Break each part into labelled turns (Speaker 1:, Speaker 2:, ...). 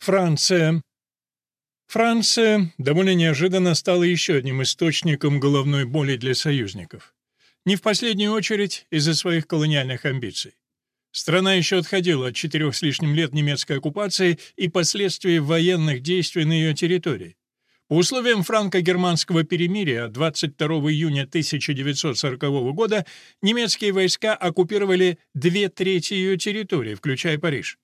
Speaker 1: Франция. Франция довольно неожиданно стала еще одним источником головной боли для союзников. Не в последнюю очередь из-за своих колониальных амбиций. Страна еще отходила от четырех с лишним лет немецкой оккупации и последствий военных действий на ее территории. По условиям франко-германского перемирия 22 июня 1940 года немецкие войска оккупировали две трети ее территории, включая Париж.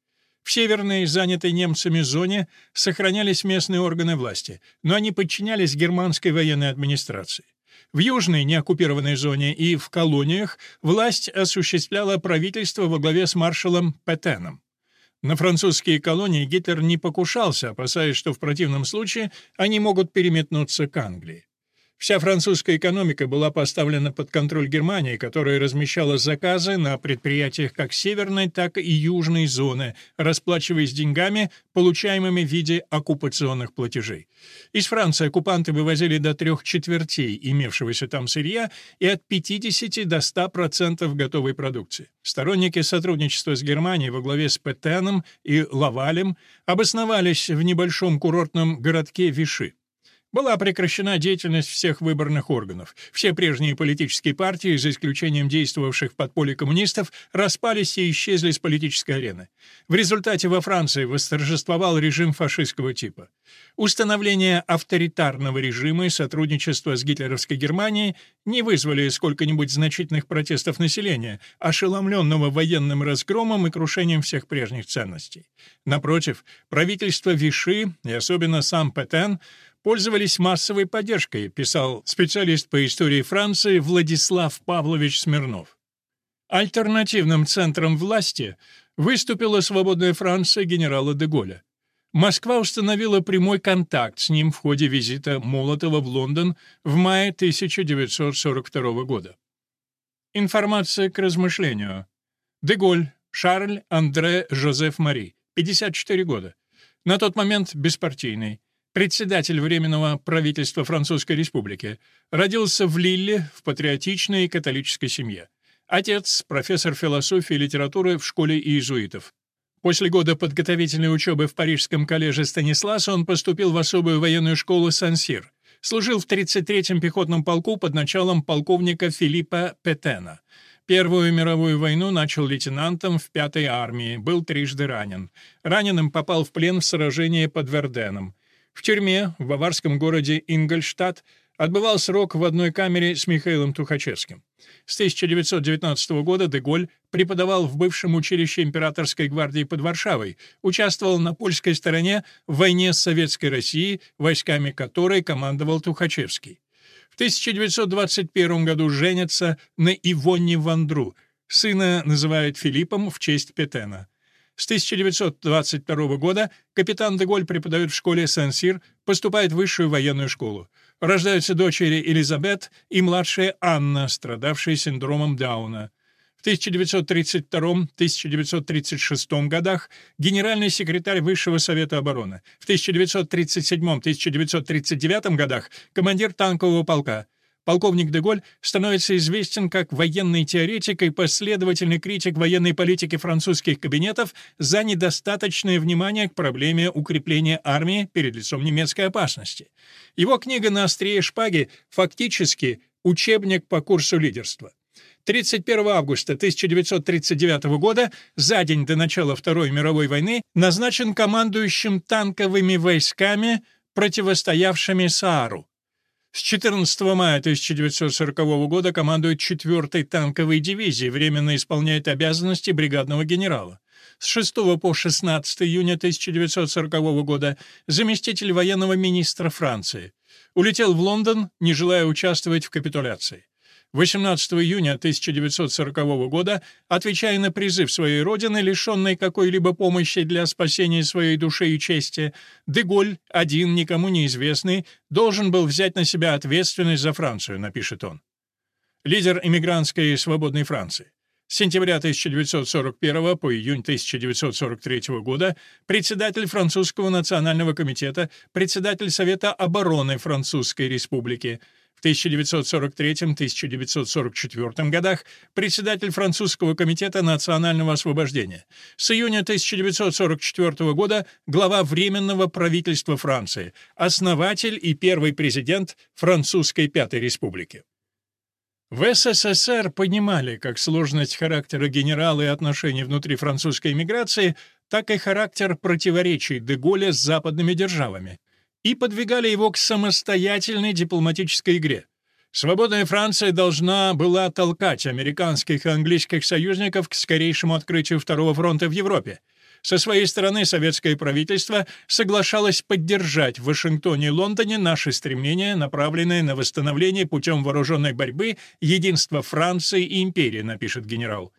Speaker 1: В северной, занятой немцами зоне, сохранялись местные органы власти, но они подчинялись германской военной администрации. В южной неоккупированной зоне и в колониях власть осуществляла правительство во главе с маршалом Петеном. На французские колонии Гитлер не покушался, опасаясь, что в противном случае они могут переметнуться к Англии. Вся французская экономика была поставлена под контроль Германии, которая размещала заказы на предприятиях как северной, так и южной зоны, расплачиваясь деньгами, получаемыми в виде оккупационных платежей. Из Франции оккупанты вывозили до трех четвертей имевшегося там сырья и от 50 до 100% готовой продукции. Сторонники сотрудничества с Германией во главе с Петеном и Лавалем обосновались в небольшом курортном городке Виши. Была прекращена деятельность всех выборных органов. Все прежние политические партии, за исключением действовавших в подполье коммунистов, распались и исчезли с политической арены. В результате во Франции восторжествовал режим фашистского типа. Установление авторитарного режима и сотрудничество с гитлеровской Германией не вызвали сколько-нибудь значительных протестов населения, ошеломленного военным разгромом и крушением всех прежних ценностей. Напротив, правительство Виши и особенно сам Петен – пользовались массовой поддержкой, писал специалист по истории Франции Владислав Павлович Смирнов. Альтернативным центром власти выступила свободная Франция генерала де Голля. Москва установила прямой контакт с ним в ходе визита Молотова в Лондон в мае 1942 года. Информация к размышлению. Деголь, Шарль Андре Жозеф Мари, 54 года. На тот момент беспартийный председатель Временного правительства Французской Республики, родился в Лилле в патриотичной католической семье. Отец – профессор философии и литературы в школе иезуитов. После года подготовительной учебы в Парижском коллеже Станисласа он поступил в особую военную школу Сан-Сир. Служил в 33-м пехотном полку под началом полковника Филиппа Петена. Первую мировую войну начал лейтенантом в 5-й армии, был трижды ранен. Раненым попал в плен в сражении под Верденом. В тюрьме в баварском городе Ингольштадт отбывал срок в одной камере с Михаилом Тухачевским. С 1919 года Деголь преподавал в бывшем училище императорской гвардии под Варшавой, участвовал на польской стороне в войне с Советской Россией, войсками которой командовал Тухачевский. В 1921 году женится на Ивонне Вандру, сына называют Филиппом в честь Петена. С 1922 года капитан Деголь преподает в школе Сен-Сир, поступает в высшую военную школу. Рождаются дочери Элизабет и младшая Анна, страдавшие синдромом Дауна. В 1932-1936 годах генеральный секретарь Высшего совета обороны. В 1937-1939 годах командир танкового полка полковник Деголь становится известен как военный теоретик и последовательный критик военной политики французских кабинетов за недостаточное внимание к проблеме укрепления армии перед лицом немецкой опасности. Его книга «На острие шпаги» фактически учебник по курсу лидерства. 31 августа 1939 года, за день до начала Второй мировой войны, назначен командующим танковыми войсками, противостоявшими Саару. С 14 мая 1940 года командует 4-й танковой дивизией, временно исполняет обязанности бригадного генерала. С 6 по 16 июня 1940 года заместитель военного министра Франции. Улетел в Лондон, не желая участвовать в капитуляции. 18 июня 1940 года, отвечая на призыв своей родины, лишенной какой-либо помощи для спасения своей души и чести, Деголь, один, никому неизвестный, должен был взять на себя ответственность за Францию, напишет он. Лидер эмигрантской свободной Франции. С сентября 1941 по июнь 1943 года председатель Французского национального комитета, председатель Совета обороны Французской республики, В 1943-1944 годах председатель французского комитета национального освобождения. С июня 1944 года глава Временного правительства Франции, основатель и первый президент Французской Пятой Республики. В СССР понимали как сложность характера генерала и отношений внутри французской эмиграции, так и характер противоречий Деголя с западными державами и подвигали его к самостоятельной дипломатической игре. Свободная Франция должна была толкать американских и английских союзников к скорейшему открытию Второго фронта в Европе. Со своей стороны советское правительство соглашалось поддержать в Вашингтоне и Лондоне наши стремления, направленные на восстановление путем вооруженной борьбы единства Франции и империи, напишет генерал.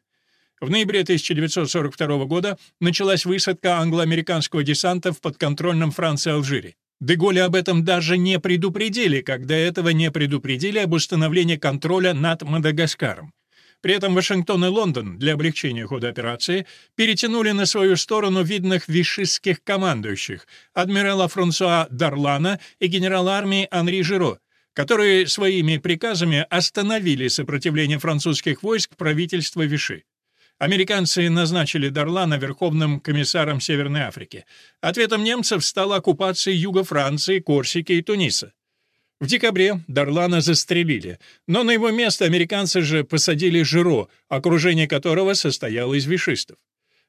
Speaker 1: В ноябре 1942 года началась высадка англо-американского десанта в подконтрольном Франции Алжире. Деголя об этом даже не предупредили, когда этого не предупредили об установлении контроля над Мадагаскаром. При этом Вашингтон и Лондон для облегчения хода операции перетянули на свою сторону видных вишистских командующих адмирала Франсуа Дарлана и генерала армии Анри Жиро, которые своими приказами остановили сопротивление французских войск правительства Виши. Американцы назначили Дарлана верховным комиссаром Северной Африки. Ответом немцев стала оккупация юга Франции, Корсики и Туниса. В декабре Дарлана застрелили, но на его место американцы же посадили Жиро, окружение которого состояло из вишистов.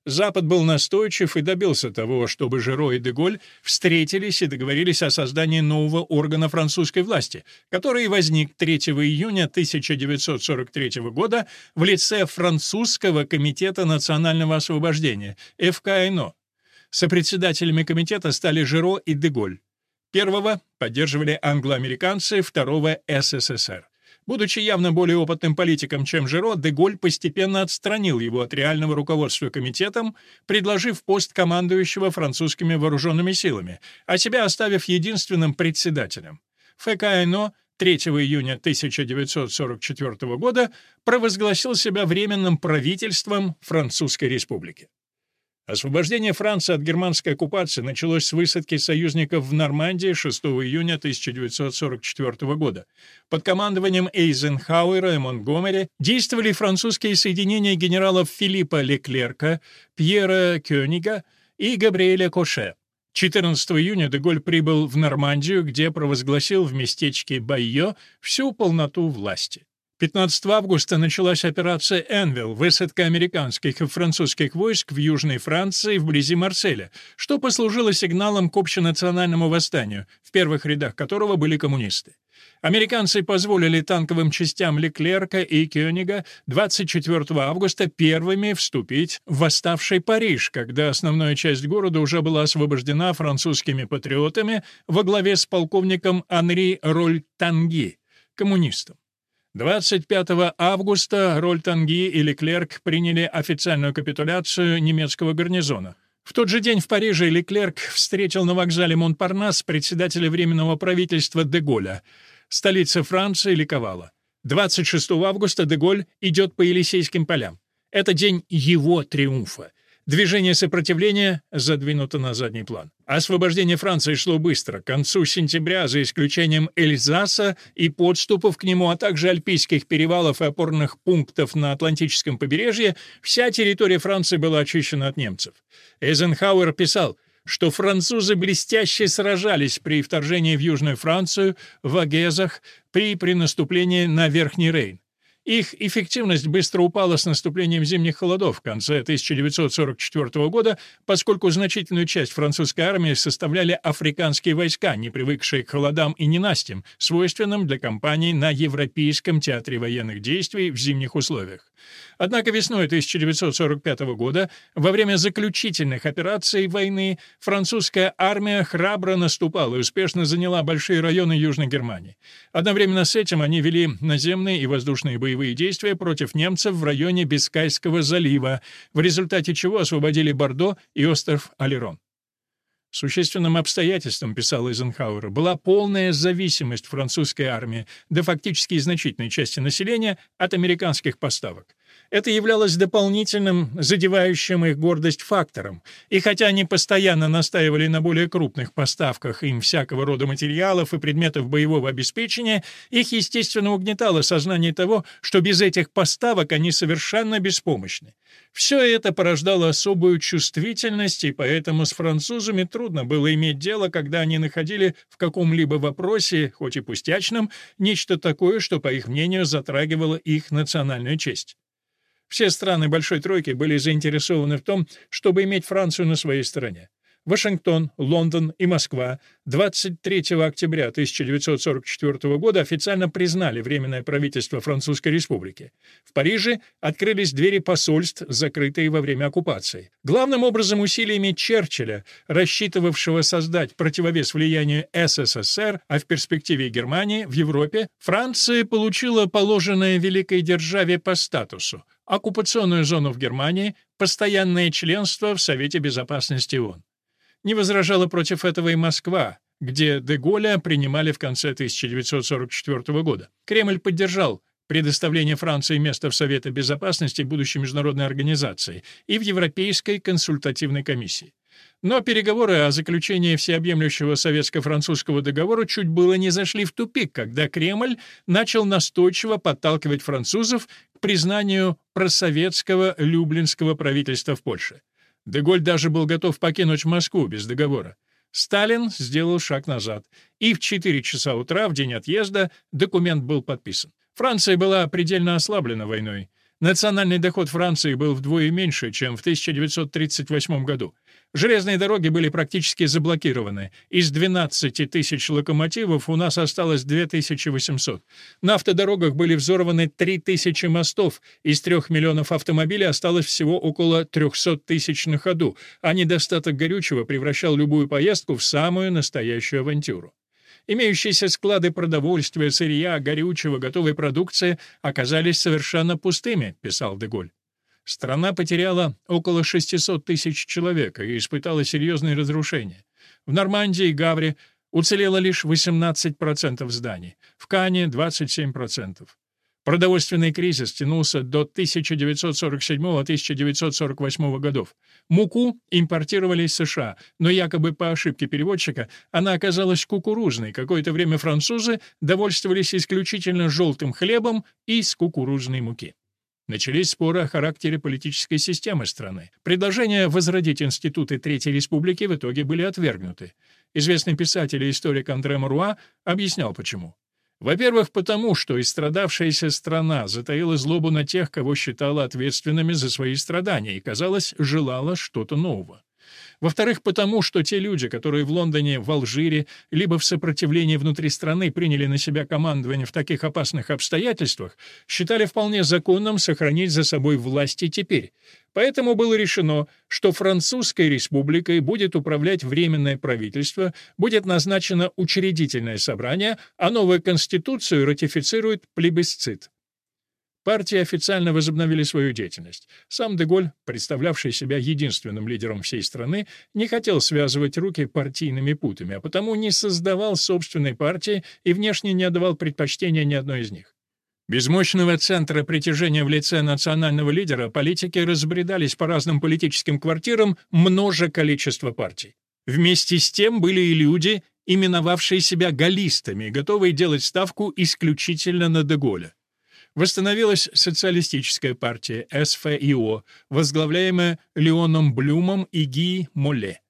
Speaker 1: Запад был настойчив и добился того, чтобы Жиро и Деголь встретились и договорились о создании нового органа французской власти, который возник 3 июня 1943 года в лице Французского комитета национального освобождения, ФКНО. Сопредседателями комитета стали Жиро и Деголь. Первого поддерживали англоамериканцы, второго — СССР. Будучи явно более опытным политиком, чем Жиро, Деголь постепенно отстранил его от реального руководства комитетом, предложив пост командующего французскими вооруженными силами, а себя оставив единственным председателем. ФКНО 3 июня 1944 года провозгласил себя временным правительством Французской республики. Освобождение Франции от германской оккупации началось с высадки союзников в Нормандии 6 июня 1944 года. Под командованием Эйзенхауэра и Монтгомери действовали французские соединения генералов Филиппа Леклерка, Пьера Кёнига и Габриэля Коше. 14 июня Деголь прибыл в Нормандию, где провозгласил в местечке Байо всю полноту власти. 15 августа началась операция «Энвилл» — высадка американских и французских войск в Южной Франции вблизи Марселя, что послужило сигналом к общенациональному восстанию, в первых рядах которого были коммунисты. Американцы позволили танковым частям Леклерка и Кёнига 24 августа первыми вступить в восставший Париж, когда основная часть города уже была освобождена французскими патриотами во главе с полковником Анри Роль-Танги, коммунистом. 25 августа Рольтанги и Леклерк приняли официальную капитуляцию немецкого гарнизона. В тот же день в Париже Леклерк встретил на вокзале Монпарнас председателя Временного правительства Деголя. Столица Франции ликовала. 26 августа Деголь идет по Елисейским полям. Это день его триумфа. Движение сопротивления задвинуто на задний план. Освобождение Франции шло быстро. К концу сентября, за исключением Эльзаса и подступов к нему, а также альпийских перевалов и опорных пунктов на Атлантическом побережье, вся территория Франции была очищена от немцев. Эйзенхауэр писал, что французы блестяще сражались при вторжении в Южную Францию, в Агезах, при при наступлении на Верхний Рейн. Их эффективность быстро упала с наступлением зимних холодов в конце 1944 года, поскольку значительную часть французской армии составляли африканские войска, не привыкшие к холодам и ненастьям, свойственным для кампаний на Европейском театре военных действий в зимних условиях. Однако весной 1945 года, во время заключительных операций войны, французская армия храбро наступала и успешно заняла большие районы Южной Германии. Одновременно с этим они вели наземные и воздушные боевые действия против немцев в районе Бискайского залива, в результате чего освободили Бордо и остров Алерон. Существенным обстоятельством, писал Эйзенхауэр, была полная зависимость французской армии, да фактически значительной части населения, от американских поставок. Это являлось дополнительным, задевающим их гордость фактором, и хотя они постоянно настаивали на более крупных поставках им всякого рода материалов и предметов боевого обеспечения, их, естественно, угнетало сознание того, что без этих поставок они совершенно беспомощны. Все это порождало особую чувствительность, и поэтому с французами трудно было иметь дело, когда они находили в каком-либо вопросе, хоть и пустячном, нечто такое, что, по их мнению, затрагивало их национальную честь. Все страны Большой Тройки были заинтересованы в том, чтобы иметь Францию на своей стороне. Вашингтон, Лондон и Москва 23 октября 1944 года официально признали Временное правительство Французской Республики. В Париже открылись двери посольств, закрытые во время оккупации. Главным образом усилиями Черчилля, рассчитывавшего создать противовес влиянию СССР, а в перспективе Германии, в Европе, Франция получила положенное великой державе по статусу оккупационную зону в Германии, постоянное членство в Совете Безопасности ООН. Не возражала против этого и Москва, где Деголя принимали в конце 1944 года. Кремль поддержал предоставление Франции места в Совете Безопасности будущей международной организации и в Европейской консультативной комиссии. Но переговоры о заключении всеобъемлющего советско-французского договора чуть было не зашли в тупик, когда Кремль начал настойчиво подталкивать французов к признанию просоветского люблинского правительства в Польше. Деголь даже был готов покинуть Москву без договора. Сталин сделал шаг назад, и в 4 часа утра, в день отъезда, документ был подписан. Франция была предельно ослаблена войной. Национальный доход Франции был вдвое меньше, чем в 1938 году. Железные дороги были практически заблокированы. Из 12 тысяч локомотивов у нас осталось 2800. На автодорогах были взорваны 3000 мостов. Из 3 миллионов автомобилей осталось всего около 300 тысяч на ходу, а недостаток горючего превращал любую поездку в самую настоящую авантюру. Имеющиеся склады продовольствия, сырья, горючего, готовой продукции оказались совершенно пустыми, писал Деголь. Страна потеряла около 600 тысяч человек и испытала серьезные разрушения. В Нормандии и Гавре уцелело лишь 18% зданий, в Кане — 27%. Продовольственный кризис тянулся до 1947-1948 годов. Муку импортировали из США, но якобы по ошибке переводчика она оказалась кукурузной. Какое-то время французы довольствовались исключительно желтым хлебом из кукурузной муки. Начались споры о характере политической системы страны. Предложения возродить институты Третьей Республики в итоге были отвергнуты. Известный писатель и историк Андре Маруа объяснял почему. Во-первых, потому что истрадавшаяся страна затаила злобу на тех, кого считала ответственными за свои страдания и, казалось, желала что-то нового. Во-вторых, потому что те люди, которые в Лондоне, в Алжире, либо в сопротивлении внутри страны приняли на себя командование в таких опасных обстоятельствах, считали вполне законным сохранить за собой власть и теперь. Поэтому было решено, что Французской республикой будет управлять Временное правительство, будет назначено учредительное собрание, а новую конституцию ратифицирует плебисцит. Партии официально возобновили свою деятельность. Сам Деголь, представлявший себя единственным лидером всей страны, не хотел связывать руки партийными путами, а потому не создавал собственной партии и внешне не отдавал предпочтения ни одной из них. Без мощного центра притяжения в лице национального лидера политики разбредались по разным политическим квартирам множе количество партий. Вместе с тем были и люди, именовавшие себя галлистами, готовые делать ставку исключительно на Деголя. Восстановилась социалистическая партия СФИО, возглавляемая Леоном Блюмом и Ги Моле.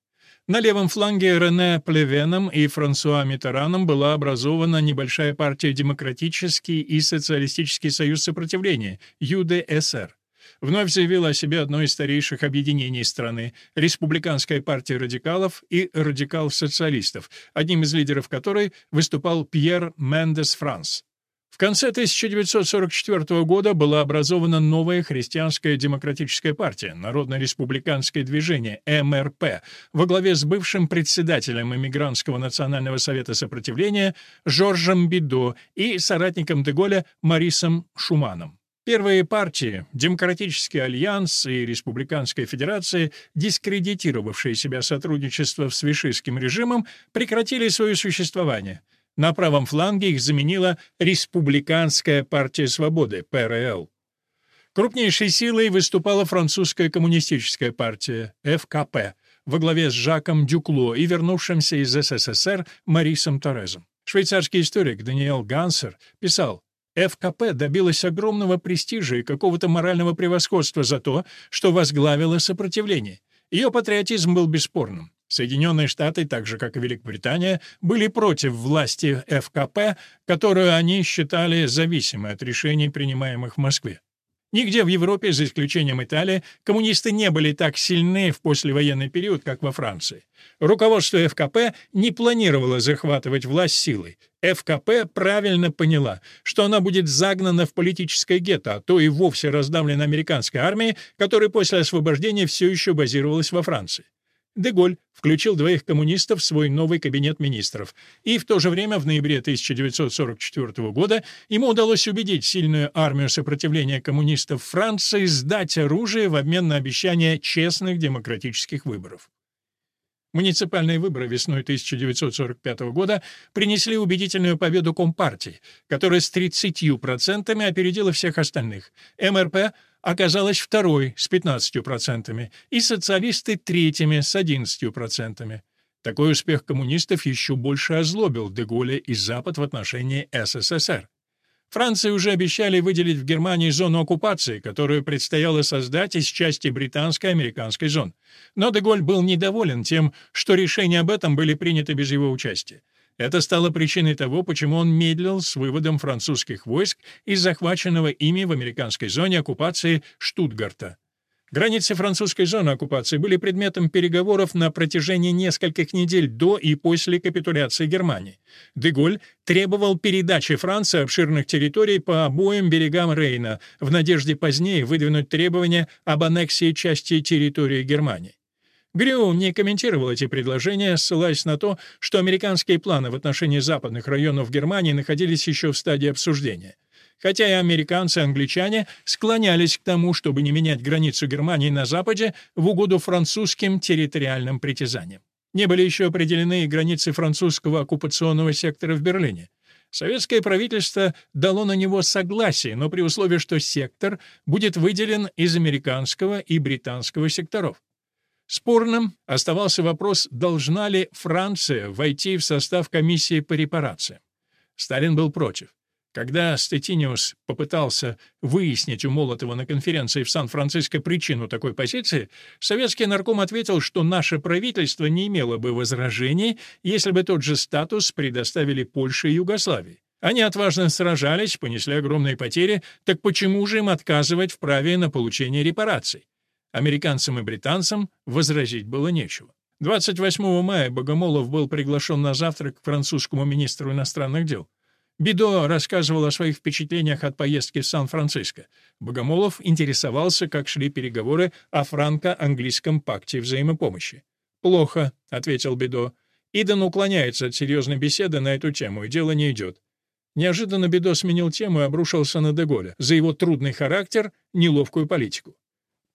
Speaker 1: На левом фланге Рене Плевеном и Франсуа Митераном была образована небольшая партия Демократический и Социалистический союз сопротивления, ЮДСР. Вновь заявила о себе одно из старейших объединений страны — Республиканская партия радикалов и радикал-социалистов, одним из лидеров которой выступал Пьер Мендес Франс. В конце 1944 года была образована новая христианская демократическая партия, Народно-республиканское движение, МРП, во главе с бывшим председателем Эмигрантского национального совета сопротивления Жоржем Бидо и соратником Деголя Марисом Шуманом. Первые партии, Демократический альянс и Республиканская федерация, дискредитировавшие себя сотрудничество с вишистским режимом, прекратили свое существование – на правом фланге их заменила Республиканская партия свободы, ПРЛ. Крупнейшей силой выступала французская коммунистическая партия, ФКП, во главе с Жаком Дюкло и вернувшимся из СССР Марисом Торезом. Швейцарский историк Даниэл Гансер писал, ФКП добилась огромного престижа и какого-то морального превосходства за то, что возглавила сопротивление. Ее патриотизм был бесспорным. Соединенные Штаты, так же как и Великобритания, были против власти ФКП, которую они считали зависимой от решений, принимаемых в Москве. Нигде в Европе, за исключением Италии, коммунисты не были так сильны в послевоенный период, как во Франции. Руководство ФКП не планировало захватывать власть силой. ФКП правильно поняла, что она будет загнана в политическое гетто, а то и вовсе раздавлена американской армией, которая после освобождения все еще базировалась во Франции. Деголь включил двоих коммунистов в свой новый кабинет министров, и в то же время в ноябре 1944 года ему удалось убедить сильную армию сопротивления коммунистов Франции сдать оружие в обмен на обещание честных демократических выборов. Муниципальные выборы весной 1945 года принесли убедительную победу Компартии, которая с 30% опередила всех остальных. МРП оказалась второй с 15%, и социалисты третьими с 11%. Такой успех коммунистов еще больше озлобил Деголя и Запад в отношении СССР. Франции уже обещали выделить в Германии зону оккупации, которую предстояло создать из части британской и американской зон. Но Деголь был недоволен тем, что решения об этом были приняты без его участия. Это стало причиной того, почему он медлил с выводом французских войск из захваченного ими в американской зоне оккупации Штутгарта. Границы французской зоны оккупации были предметом переговоров на протяжении нескольких недель до и после капитуляции Германии. Деголь требовал передачи Франции обширных территорий по обоим берегам Рейна в надежде позднее выдвинуть требования об аннексии части территории Германии. Грю не комментировал эти предложения, ссылаясь на то, что американские планы в отношении западных районов Германии находились еще в стадии обсуждения. Хотя и американцы, и англичане склонялись к тому, чтобы не менять границу Германии на западе в угоду французским территориальным притязаниям. Не были еще определены и границы французского оккупационного сектора в Берлине. Советское правительство дало на него согласие, но при условии, что сектор будет выделен из американского и британского секторов. Спорным оставался вопрос, должна ли Франция войти в состав комиссии по репарациям. Сталин был против. Когда Стетиниус попытался выяснить у Молотова на конференции в Сан-Франциско причину такой позиции, советский нарком ответил, что наше правительство не имело бы возражений, если бы тот же статус предоставили Польше и Югославии. Они отважно сражались, понесли огромные потери, так почему же им отказывать в праве на получение репараций? Американцам и британцам возразить было нечего. 28 мая Богомолов был приглашен на завтрак к французскому министру иностранных дел. Бидо рассказывал о своих впечатлениях от поездки в Сан-Франциско. Богомолов интересовался, как шли переговоры о франко-английском пакте взаимопомощи. «Плохо», — ответил Бидо. Иден уклоняется от серьезной беседы на эту тему, и дело не идет. Неожиданно Бидо сменил тему и обрушился на Деголя за его трудный характер, неловкую политику.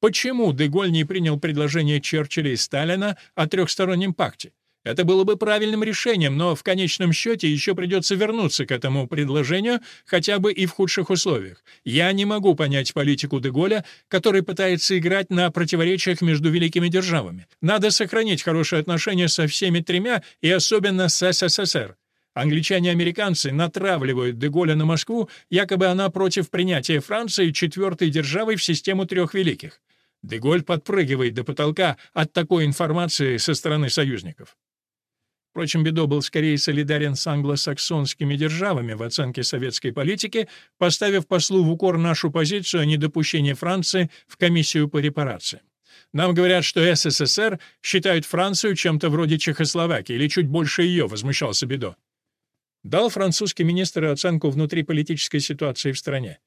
Speaker 1: Почему Деголь не принял предложение Черчилля и Сталина о трехстороннем пакте? Это было бы правильным решением, но в конечном счете еще придется вернуться к этому предложению, хотя бы и в худших условиях. Я не могу понять политику Деголя, который пытается играть на противоречиях между великими державами. Надо сохранить хорошие отношения со всеми тремя и особенно с СССР. Англичане и американцы натравливают Деголя на Москву, якобы она против принятия Франции четвертой державой в систему трех великих. Деголь подпрыгивает до потолка от такой информации со стороны союзников. Впрочем, Бедо был скорее солидарен с англосаксонскими державами в оценке советской политики, поставив послу в укор нашу позицию о недопущении Франции в комиссию по репарациям. Нам говорят, что СССР считают Францию чем-то вроде Чехословакии или чуть больше ее, возмущался Бедо. Дал французский министр оценку внутриполитической ситуации в стране.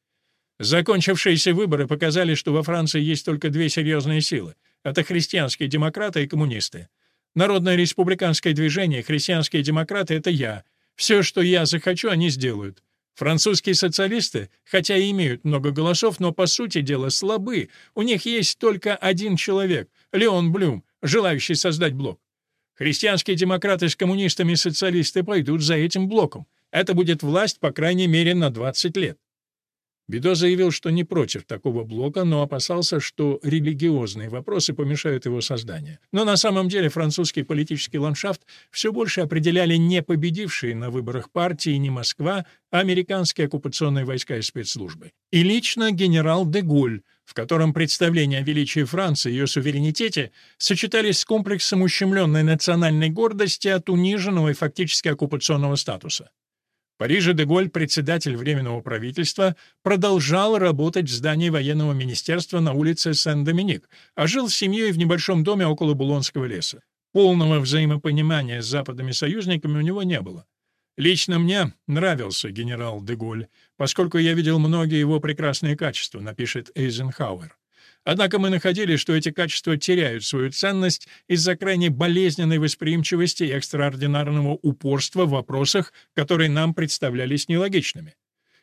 Speaker 1: Закончившиеся выборы показали, что во Франции есть только две серьезные силы. Это христианские демократы и коммунисты. Народное республиканское движение, христианские демократы — это я. Все, что я захочу, они сделают. Французские социалисты, хотя и имеют много голосов, но, по сути дела, слабы. У них есть только один человек — Леон Блюм, желающий создать блок. Христианские демократы с коммунистами и социалисты пойдут за этим блоком. Это будет власть, по крайней мере, на 20 лет. Бидо заявил, что не против такого блока, но опасался, что религиозные вопросы помешают его созданию. Но на самом деле французский политический ландшафт все больше определяли не победившие на выборах партии не Москва, а американские оккупационные войска и спецслужбы. И лично генерал де Голь, в котором представления о величии Франции и ее суверенитете сочетались с комплексом ущемленной национальной гордости от униженного и фактически оккупационного статуса. Париже Деголь, председатель Временного правительства, продолжал работать в здании военного министерства на улице Сен-Доминик, а жил с семьей в небольшом доме около Булонского леса. Полного взаимопонимания с западными союзниками у него не было. Лично мне нравился генерал Деголь, поскольку я видел многие его прекрасные качества, напишет Эйзенхауэр. Однако мы находили, что эти качества теряют свою ценность из-за крайне болезненной восприимчивости и экстраординарного упорства в вопросах, которые нам представлялись нелогичными.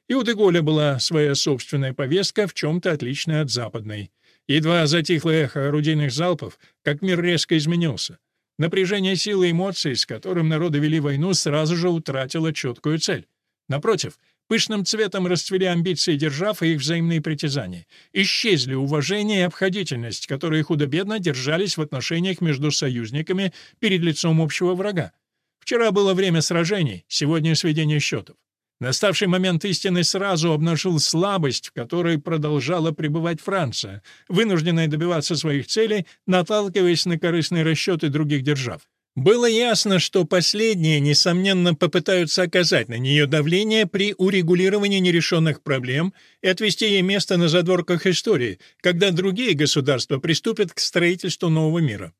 Speaker 1: И у Деголя была своя собственная повестка, в чем-то отличная от западной. Едва затихло эхо орудийных залпов, как мир резко изменился. Напряжение силы эмоций, с которым народы вели войну, сразу же утратило четкую цель. Напротив — Пышным цветом расцвели амбиции держав и их взаимные притязания. Исчезли уважение и обходительность, которые худо-бедно держались в отношениях между союзниками перед лицом общего врага. Вчера было время сражений, сегодня сведение счетов. Наставший момент истины сразу обнажил слабость, в которой продолжала пребывать Франция, вынужденная добиваться своих целей, наталкиваясь на корыстные расчеты других держав. Было ясно, что последние, несомненно, попытаются оказать на нее давление при урегулировании нерешенных проблем и отвести ей место на задворках истории, когда другие государства приступят к строительству нового мира.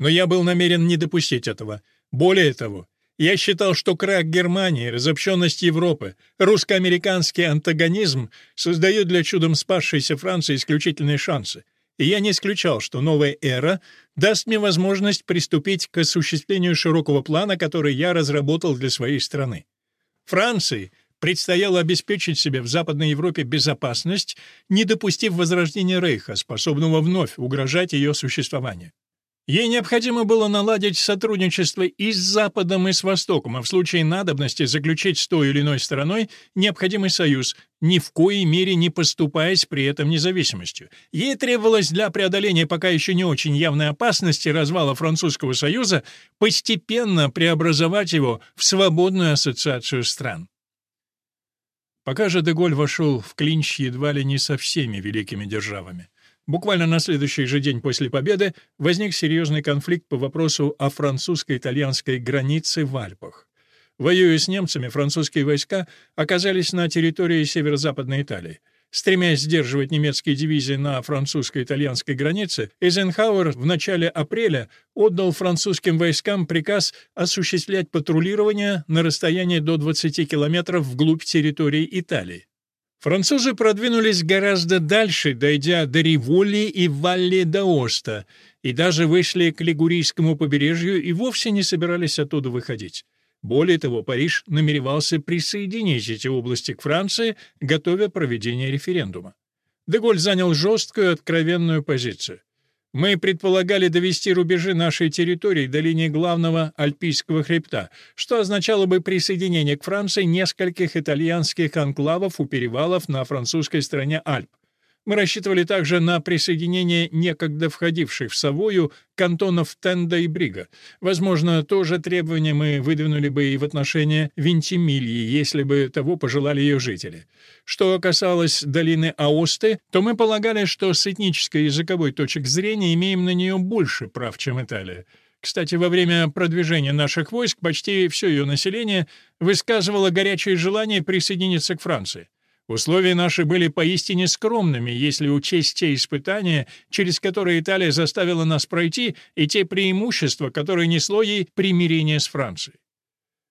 Speaker 1: Но я был намерен не допустить этого. Более того, я считал, что крах Германии, разобщенность Европы, русско-американский антагонизм создают для чудом спасшейся Франции исключительные шансы и я не исключал, что новая эра даст мне возможность приступить к осуществлению широкого плана, который я разработал для своей страны. Франции предстояло обеспечить себе в Западной Европе безопасность, не допустив возрождения Рейха, способного вновь угрожать ее существованию. Ей необходимо было наладить сотрудничество и с Западом, и с Востоком, а в случае надобности заключить с той или иной стороной необходимый союз, ни в коей мере не поступаясь при этом независимостью. Ей требовалось для преодоления пока еще не очень явной опасности развала Французского Союза постепенно преобразовать его в свободную ассоциацию стран. Пока же Деголь вошел в клинч едва ли не со всеми великими державами. Буквально на следующий же день после победы возник серьезный конфликт по вопросу о французско-итальянской границе в Альпах. Воюя с немцами, французские войска оказались на территории северо-западной Италии. Стремясь сдерживать немецкие дивизии на французско-итальянской границе, Эйзенхауэр в начале апреля отдал французским войскам приказ осуществлять патрулирование на расстоянии до 20 километров вглубь территории Италии. Французы продвинулись гораздо дальше, дойдя до Риволи и Валли d'Аоста, и даже вышли к Лигурийскому побережью и вовсе не собирались оттуда выходить. Более того, Париж намеревался присоединить эти области к Франции, готовя проведение референдума. Деголь занял жесткую, откровенную позицию. Мы предполагали довести рубежи нашей территории до линии главного Альпийского хребта, что означало бы присоединение к Франции нескольких итальянских анклавов у перевалов на французской стороне Альп. Мы рассчитывали также на присоединение некогда входивших в Савою кантонов Тенда и Брига. Возможно, то же требование мы выдвинули бы и в отношении Вентимильи, если бы того пожелали ее жители. Что касалось долины Аосты, то мы полагали, что с этнической и языковой точек зрения имеем на нее больше прав, чем Италия. Кстати, во время продвижения наших войск почти все ее население высказывало горячее желание присоединиться к Франции. Условия наши были поистине скромными, если учесть те испытания, через которые Италия заставила нас пройти, и те преимущества, которые несло ей примирение с Францией.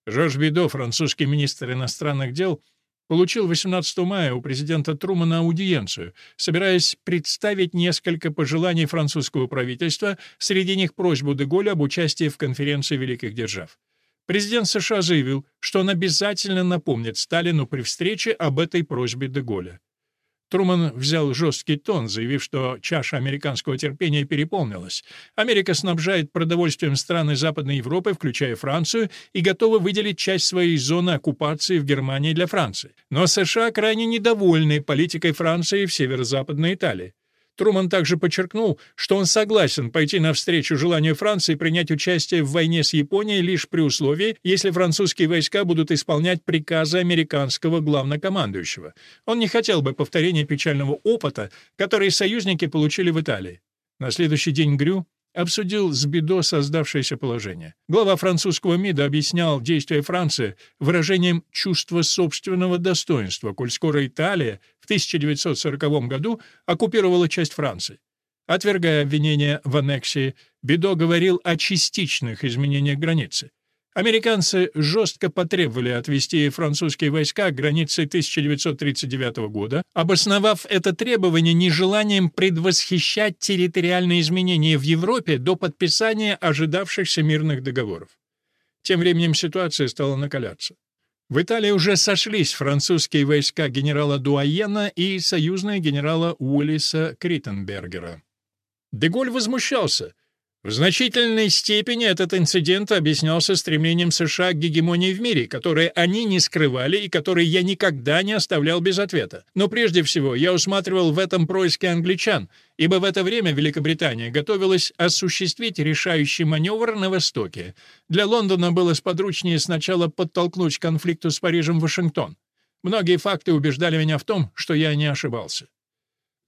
Speaker 1: Жорж Бидо, французский министр иностранных дел, получил 18 мая у президента Трумана аудиенцию, собираясь представить несколько пожеланий французского правительства, среди них просьбу Деголя об участии в конференции великих держав. Президент США заявил, что он обязательно напомнит Сталину при встрече об этой просьбе Деголя. Труман взял жесткий тон, заявив, что чаша американского терпения переполнилась. Америка снабжает продовольствием страны Западной Европы, включая Францию, и готова выделить часть своей зоны оккупации в Германии для Франции. Но США крайне недовольны политикой Франции в северо-западной Италии. Труман также подчеркнул, что он согласен пойти навстречу желанию Франции принять участие в войне с Японией лишь при условии, если французские войска будут исполнять приказы американского главнокомандующего. Он не хотел бы повторения печального опыта, который союзники получили в Италии. На следующий день Грю обсудил с Бидо создавшееся положение. Глава французского МИДа объяснял действия Франции выражением чувства собственного достоинства, коль скоро Италия в 1940 году оккупировала часть Франции. Отвергая обвинения в аннексии, Бидо говорил о частичных изменениях границы. Американцы жестко потребовали отвести французские войска к границе 1939 года, обосновав это требование нежеланием предвосхищать территориальные изменения в Европе до подписания ожидавшихся мирных договоров. Тем временем ситуация стала накаляться. В Италии уже сошлись французские войска генерала Дуайена и союзные генерала Уиллиса Криттенбергера. Деголь возмущался — в значительной степени этот инцидент объяснялся стремлением США к гегемонии в мире, которое они не скрывали и которое я никогда не оставлял без ответа. Но прежде всего я усматривал в этом происки англичан, ибо в это время Великобритания готовилась осуществить решающий маневр на Востоке. Для Лондона было сподручнее сначала подтолкнуть конфликту с Парижем Вашингтон. Многие факты убеждали меня в том, что я не ошибался.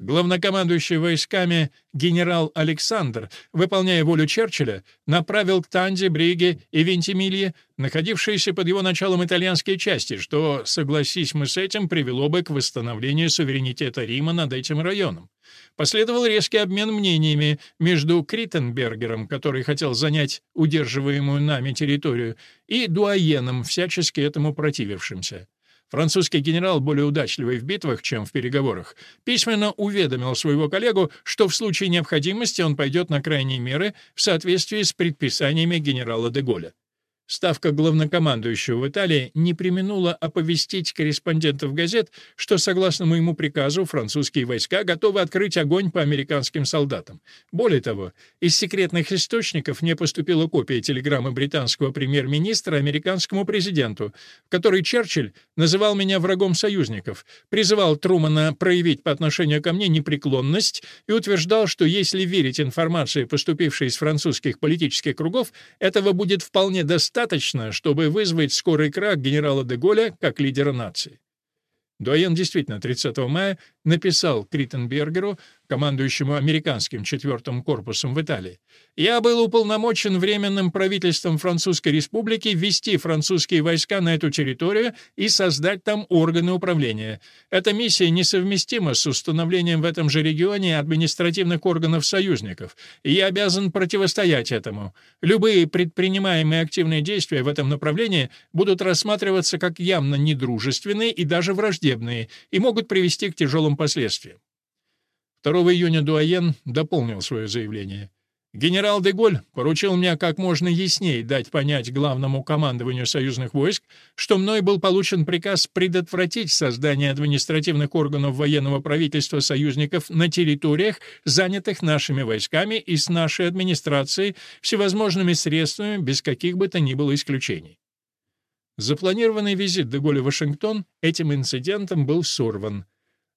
Speaker 1: Главнокомандующий войсками генерал Александр, выполняя волю Черчилля, направил к Танде, Бриге и Вентимилье находившиеся под его началом итальянские части, что, согласись мы с этим, привело бы к восстановлению суверенитета Рима над этим районом. Последовал резкий обмен мнениями между Криттенбергером, который хотел занять удерживаемую нами территорию, и Дуаеном, всячески этому противившимся. Французский генерал, более удачливый в битвах, чем в переговорах, письменно уведомил своего коллегу, что в случае необходимости он пойдет на крайние меры в соответствии с предписаниями генерала де Голля. Ставка главнокомандующего в Италии не применула оповестить корреспондентов газет, что, согласно моему приказу, французские войска готовы открыть огонь по американским солдатам. Более того, из секретных источников мне поступила копия телеграммы британского премьер-министра американскому президенту, в которой Черчилль называл меня врагом союзников, призывал Трумана проявить по отношению ко мне непреклонность и утверждал, что если верить информации, поступившей из французских политических кругов, этого будет вполне достаточно достаточно, чтобы вызвать скорый крах генерала де Голля как лидера нации. Дуаен действительно 30 мая написал Криттенбергеру, командующему американским четвертым корпусом в Италии. «Я был уполномочен Временным правительством Французской Республики ввести французские войска на эту территорию и создать там органы управления. Эта миссия несовместима с установлением в этом же регионе административных органов союзников, и я обязан противостоять этому. Любые предпринимаемые активные действия в этом направлении будут рассматриваться как явно недружественные и даже враждебные и могут привести к тяжелым тяжелым последствиям. 2 июня Дуаен дополнил свое заявление. Генерал де Голь поручил мне как можно яснее дать понять главному командованию союзных войск, что мной был получен приказ предотвратить создание административных органов военного правительства союзников на территориях, занятых нашими войсками и с нашей администрацией всевозможными средствами без каких бы то ни было исключений. Запланированный визит де Голля в Вашингтон этим инцидентом был сорван.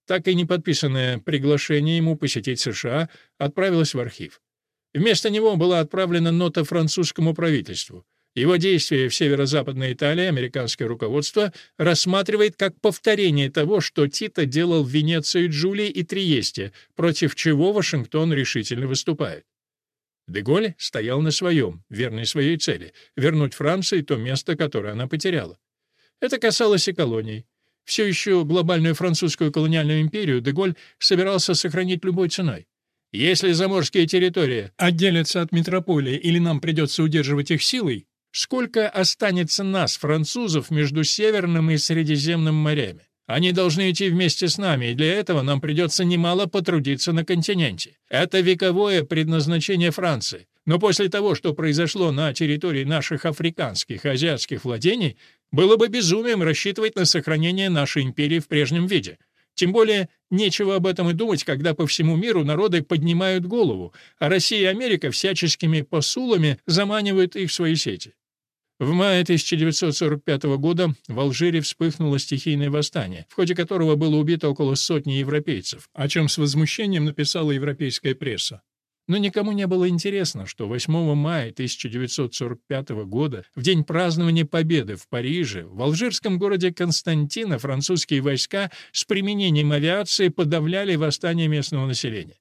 Speaker 1: Так и не подписанное приглашение ему посетить США отправилось в архив. Вместо него была отправлена нота французскому правительству. Его действия в северо-западной Италии американское руководство рассматривает как повторение того, что Тита делал в Венеции, Джулии и Триесте, против чего Вашингтон решительно выступает. Деголь стоял на своем, верной своей цели — вернуть Франции то место, которое она потеряла. Это касалось и колоний. Все еще глобальную французскую колониальную империю Деголь собирался сохранить любой ценой. Если заморские территории отделятся от метрополии или нам придется удерживать их силой, сколько останется нас, французов, между Северным и Средиземным морями? Они должны идти вместе с нами, и для этого нам придется немало потрудиться на континенте. Это вековое предназначение Франции. Но после того, что произошло на территории наших африканских азиатских владений, было бы безумием рассчитывать на сохранение нашей империи в прежнем виде. Тем более, нечего об этом и думать, когда по всему миру народы поднимают голову, а Россия и Америка всяческими посулами заманивают их в свои сети. В мае 1945 года в Алжире вспыхнуло стихийное восстание, в ходе которого было убито около сотни европейцев, о чем с возмущением написала европейская пресса. Но никому не было интересно, что 8 мая 1945 года, в день празднования Победы в Париже, в алжирском городе Константина французские войска с применением авиации подавляли восстание местного населения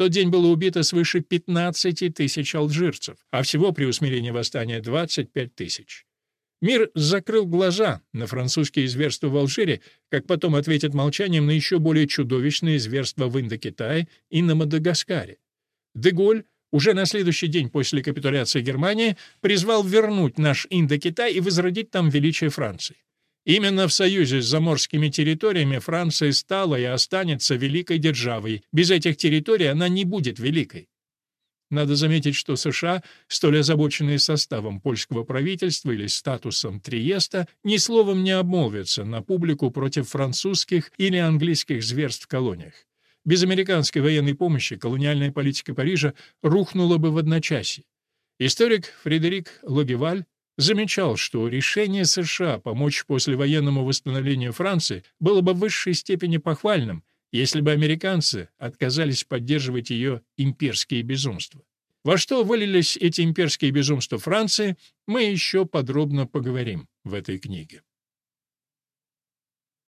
Speaker 1: тот день было убито свыше 15 тысяч алжирцев, а всего при усмирении восстания 25 тысяч. Мир закрыл глаза на французские зверства в Алжире, как потом ответит молчанием на еще более чудовищные зверства в Индокитае и на Мадагаскаре. Деголь уже на следующий день после капитуляции Германии призвал вернуть наш Индокитай и возродить там величие Франции. Именно в союзе с заморскими территориями Франция стала и останется великой державой. Без этих территорий она не будет великой. Надо заметить, что США, столь озабоченные составом польского правительства или статусом Триеста, ни словом не обмолвятся на публику против французских или английских зверств в колониях. Без американской военной помощи колониальная политика Парижа рухнула бы в одночасье. Историк Фредерик Логеваль замечал, что решение США помочь послевоенному восстановлению Франции было бы в высшей степени похвальным, если бы американцы отказались поддерживать ее имперские безумства. Во что вылились эти имперские безумства Франции, мы еще подробно поговорим в этой книге.